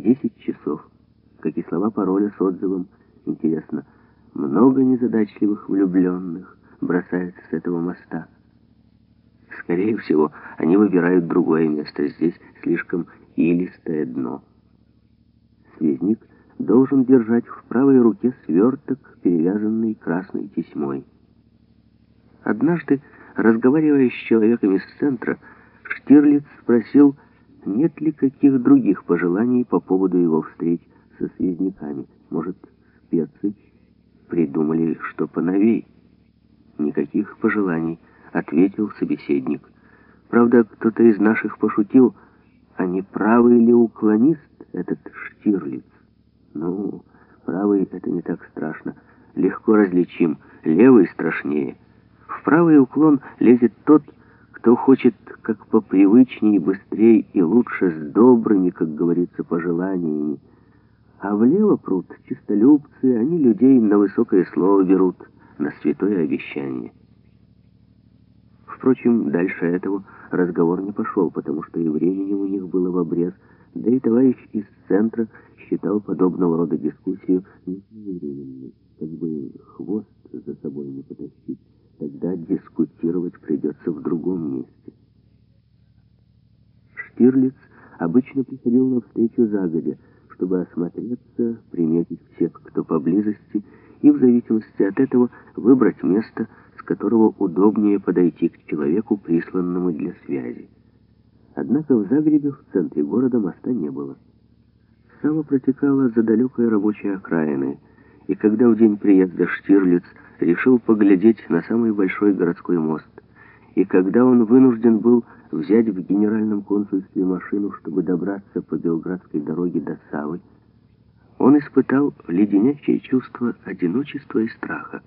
10 часов, как и слова пароля с отзывом. Интересно, много незадачливых влюбленных бросается с этого моста. Скорее всего, они выбирают другое место. Здесь слишком илистое дно. Связник должен держать в правой руке сверток, перевязанный красной тесьмой. Однажды, разговаривая с человеком из центра, Штирлиц спросил, нет ли каких других пожеланий по поводу его встреч со связниками. Может, спецы придумали что поновей? Никаких пожеланий, ответил собеседник. Правда, кто-то из наших пошутил, а не правый ли уклонист этот Штирлиц? Ну, правый — это не так страшно. Легко различим. Левый страшнее. В правый уклон лезет тот, кто хочет как попривычнее, быстрее и лучше с добрыми, как говорится, пожеланиями. А влево прут чистолюбцы, они людей на высокое слово берут, на святое обещание. Впрочем, дальше этого разговор не пошел, потому что и времени у них было в обрез, да и товарищ из центра считал подобного рода дискуссию несвоевременной, как бы хвост за собой не потащить. Тогда дискутировать придется в Штирлиц обычно приходил на встречу загодя, чтобы осмотреться, приметить всех, кто поблизости, и в зависимости от этого выбрать место, с которого удобнее подойти к человеку, присланному для связи. Однако в Загребе, в центре города, моста не было. Сава протекала за далекой рабочей окраиной, и когда в день приезда Штирлиц решил поглядеть на самый большой городской мост, и когда он вынужден был взять в генеральном консульстве машину, чтобы добраться по Белградской дороге до Савы, он испытал леденящее чувство одиночества и страха.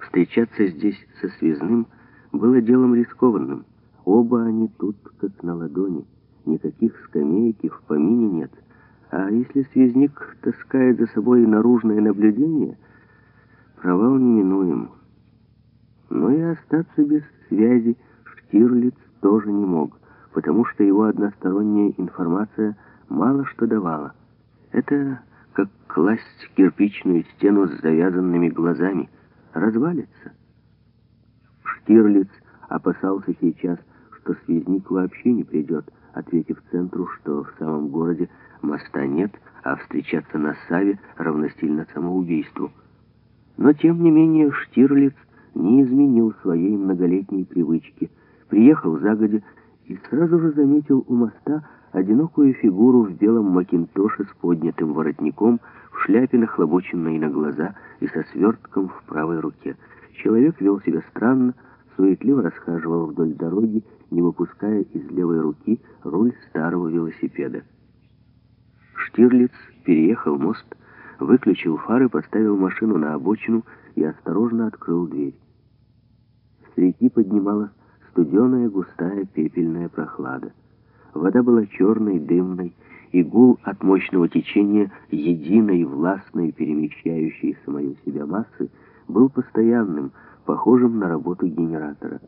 Встречаться здесь со связным было делом рискованным. Оба они тут, как на ладони. Никаких скамеек и в помине нет. А если связник таскает за собой наружное наблюдение, провал неминуем. Но и остаться без связи Штирлиц тоже не мог, потому что его односторонняя информация мало что давала. Это как класть кирпичную стену с завязанными глазами. Развалится. Штирлиц опасался сейчас, что связник вообще не придет, ответив центру, что в самом городе моста нет, а встречаться на Саве равностильно самоубийству. Но, тем не менее, Штирлиц не изменил своей многолетней привычки. Приехал загодя и сразу же заметил у моста одинокую фигуру в белом макинтоше с поднятым воротником, в шляпе нахлобученной на глаза и со свертком в правой руке. Человек вел себя странно, суетливо расхаживал вдоль дороги, не выпуская из левой руки руль старого велосипеда. Штирлиц переехал мост, выключил фары, поставил машину на обочину и осторожно открыл дверь. С реки поднималась студеная, густая, пепельная прохлада. Вода была черной, дымной, и гул от мощного течения единой, властной, перемещающей самую себя массы был постоянным, похожим на работу генератора.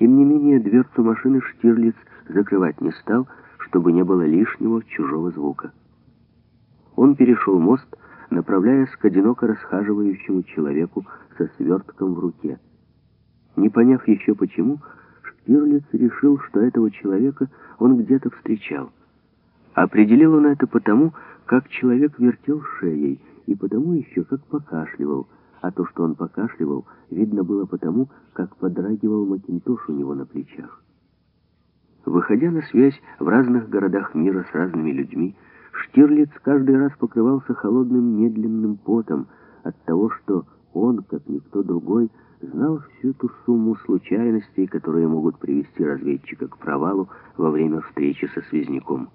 Тем не менее, дверцу машины Штирлиц закрывать не стал, чтобы не было лишнего чужого звука. Он перешел мост, направляясь к одиноко расхаживающему человеку со свертком в руке. Не поняв еще почему, Штирлиц решил, что этого человека он где-то встречал. Определил он это потому, как человек вертел шеей, и потому еще как покашливал, а то, что он покашливал, видно было потому, как подрагивал макинтош у него на плечах. Выходя на связь в разных городах мира с разными людьми, Штирлиц каждый раз покрывался холодным медленным потом от того, что он, как никто другой, знал всю ту сумму случайностей, которые могут привести разведчика к провалу во время встречи со связняком.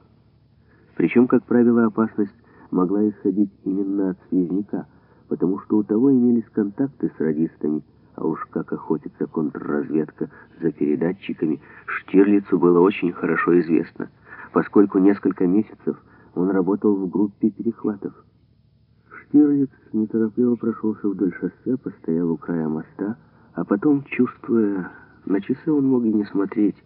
Причем, как правило, опасность могла исходить именно от связняка – потому что у того имелись контакты с радистами, а уж как охотится контрразведка за передатчиками, Штирлицу было очень хорошо известно, поскольку несколько месяцев он работал в группе перехватов. Штирлиц неторопливо прошелся вдоль шоссе, постоял у края моста, а потом, чувствуя, на часы он мог и не смотреть,